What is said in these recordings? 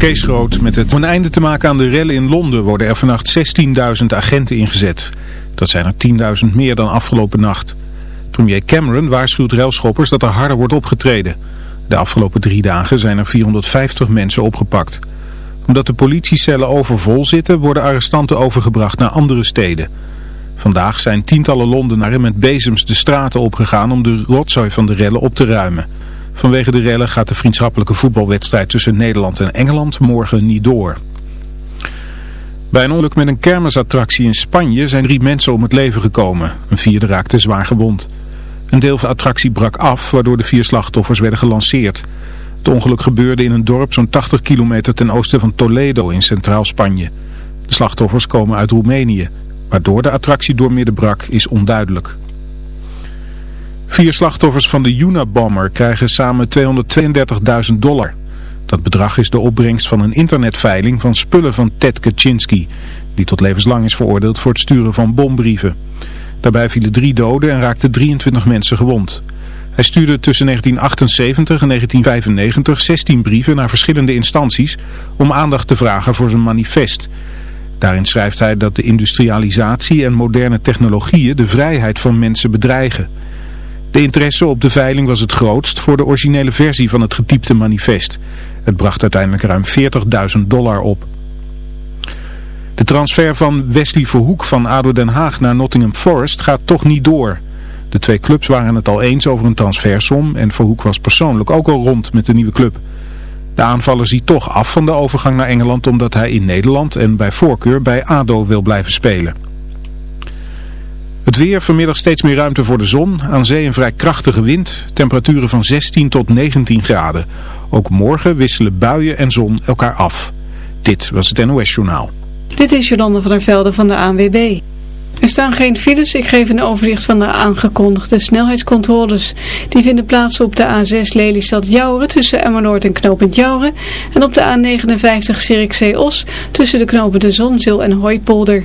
Kees Groot met het... Om een einde te maken aan de rellen in Londen worden er vannacht 16.000 agenten ingezet. Dat zijn er 10.000 meer dan afgelopen nacht. Premier Cameron waarschuwt relschoppers dat er harder wordt opgetreden. De afgelopen drie dagen zijn er 450 mensen opgepakt. Omdat de politiecellen overvol zitten worden arrestanten overgebracht naar andere steden. Vandaag zijn tientallen Londenaren met bezems de straten opgegaan om de rotzooi van de rellen op te ruimen. Vanwege de rellen gaat de vriendschappelijke voetbalwedstrijd tussen Nederland en Engeland morgen niet door. Bij een ongeluk met een kermisattractie in Spanje zijn drie mensen om het leven gekomen. Een vierde raakte zwaar gewond. Een deel van de attractie brak af, waardoor de vier slachtoffers werden gelanceerd. Het ongeluk gebeurde in een dorp zo'n 80 kilometer ten oosten van Toledo in centraal Spanje. De slachtoffers komen uit Roemenië. Waardoor de attractie doormidden brak is onduidelijk. Vier slachtoffers van de Unabomber krijgen samen 232.000 dollar. Dat bedrag is de opbrengst van een internetveiling van spullen van Ted Kaczynski, die tot levenslang is veroordeeld voor het sturen van bombrieven. Daarbij vielen drie doden en raakten 23 mensen gewond. Hij stuurde tussen 1978 en 1995 16 brieven naar verschillende instanties om aandacht te vragen voor zijn manifest. Daarin schrijft hij dat de industrialisatie en moderne technologieën de vrijheid van mensen bedreigen. De interesse op de veiling was het grootst voor de originele versie van het getypte manifest. Het bracht uiteindelijk ruim 40.000 dollar op. De transfer van Wesley Verhoek van ADO Den Haag naar Nottingham Forest gaat toch niet door. De twee clubs waren het al eens over een transfersom en Verhoek was persoonlijk ook al rond met de nieuwe club. De aanvaller ziet toch af van de overgang naar Engeland omdat hij in Nederland en bij voorkeur bij ADO wil blijven spelen. Het weer, vanmiddag steeds meer ruimte voor de zon. Aan zee een vrij krachtige wind. Temperaturen van 16 tot 19 graden. Ook morgen wisselen buien en zon elkaar af. Dit was het NOS Journaal. Dit is Jolande van der Velde van de ANWB. Er staan geen files. Ik geef een overzicht van de aangekondigde snelheidscontroles. Die vinden plaats op de A6 Lelystad-Jouren tussen Emmernoord en Knopend Jouren. En op de A59 Zierikzee-Os tussen de knopende Zonzeel en Hooipolder.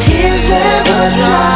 tears never dry.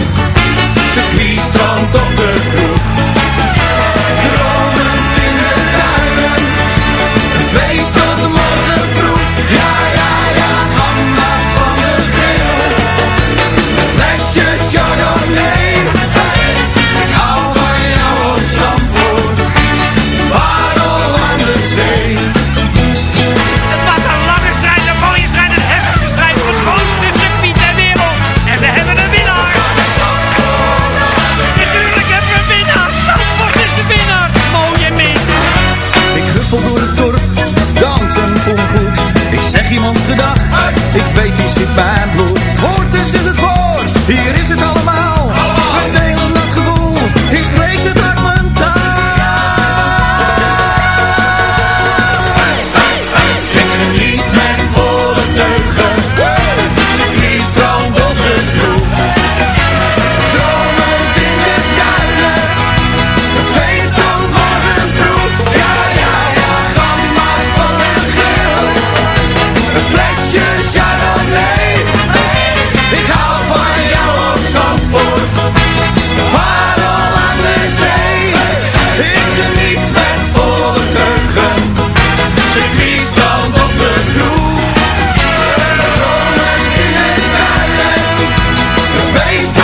Christ.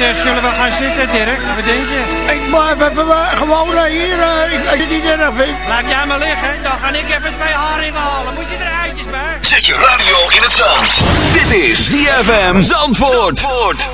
Eh, zullen we gaan zitten, direct? Wat denk je? Ik blijf even gewoon eh, hier, eh, ik, weet het niet erg vind. Laat jij maar liggen, dan ga ik even twee haringen halen. Moet je er eitjes bij? Zet je radio in het zand. Dit is ZFM Zandvoort. Zandvoort.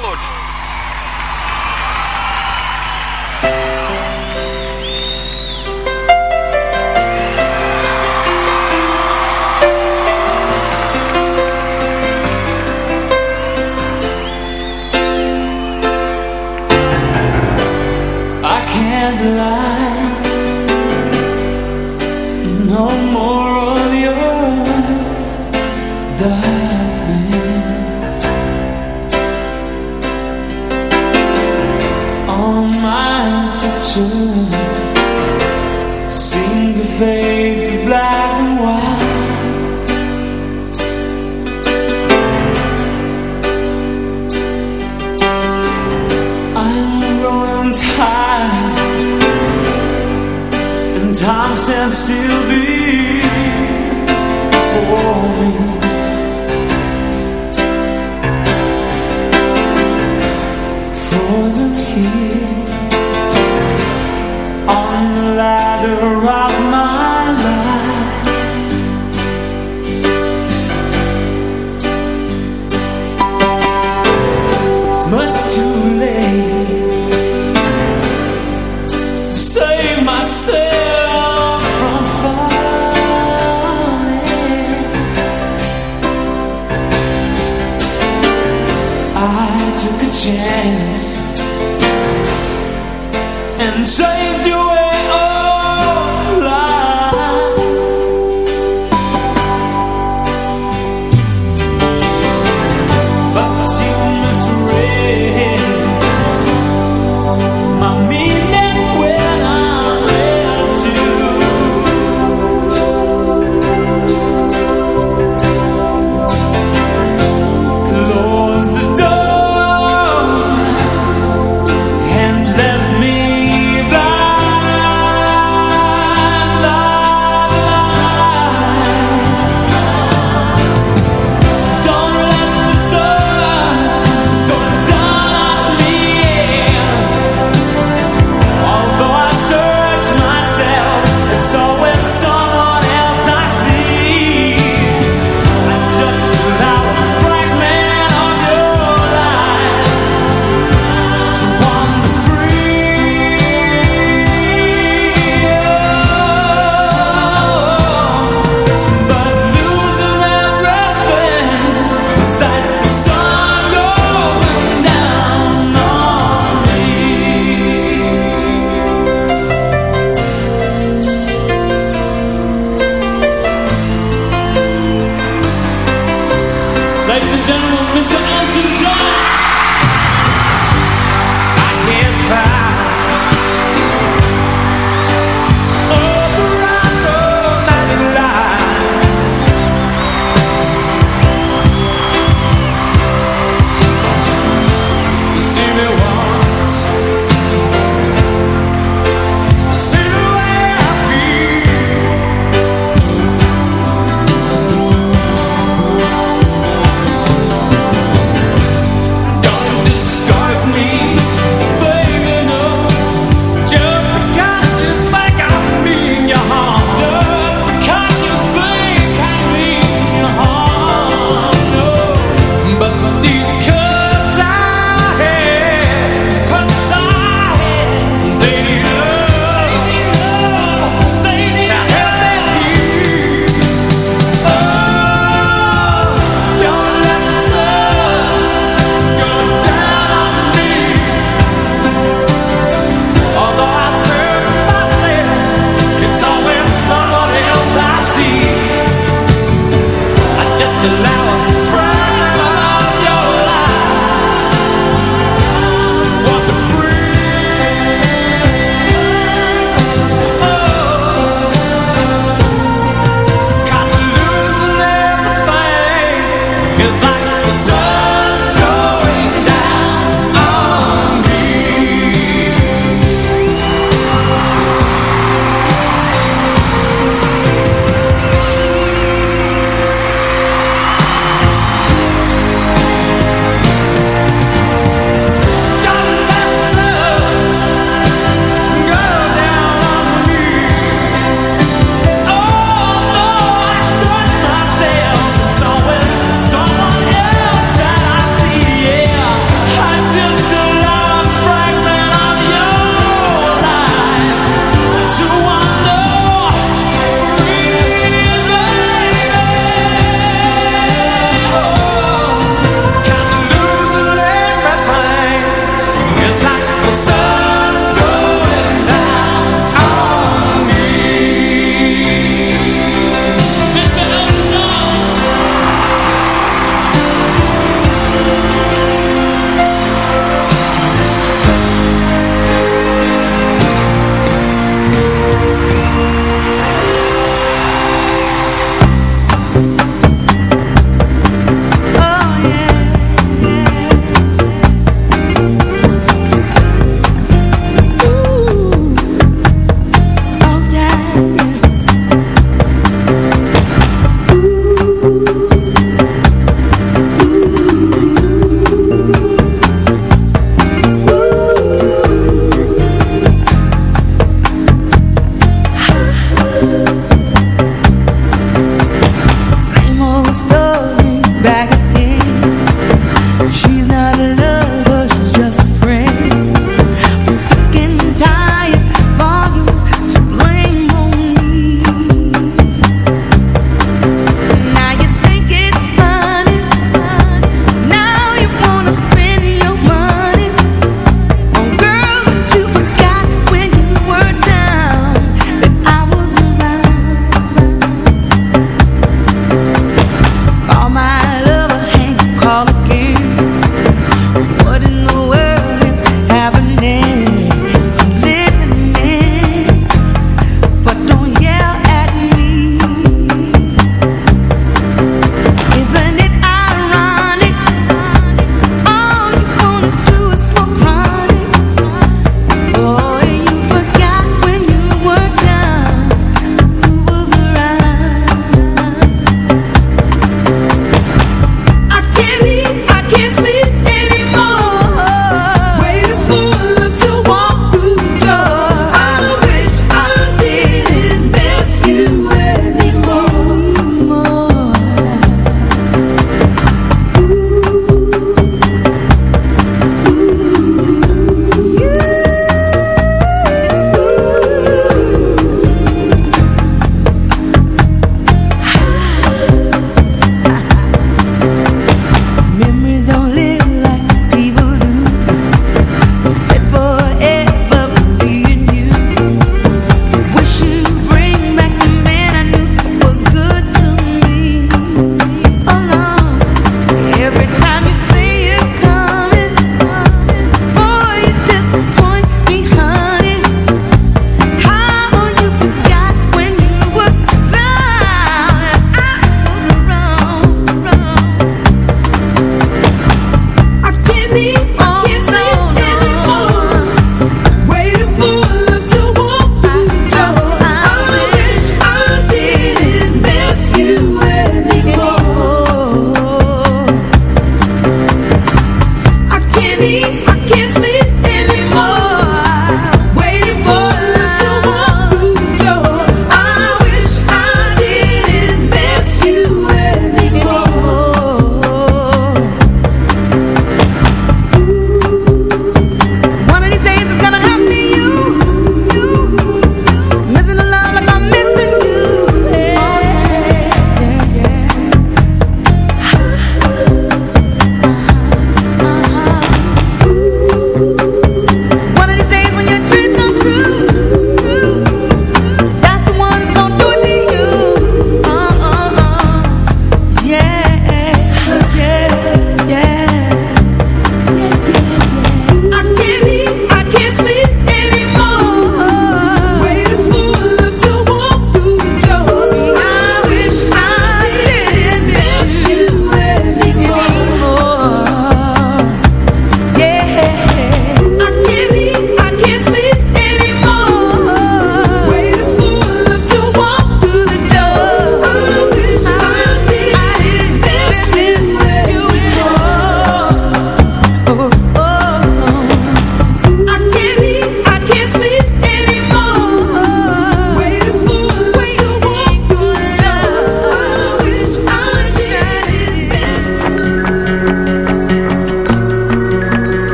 still be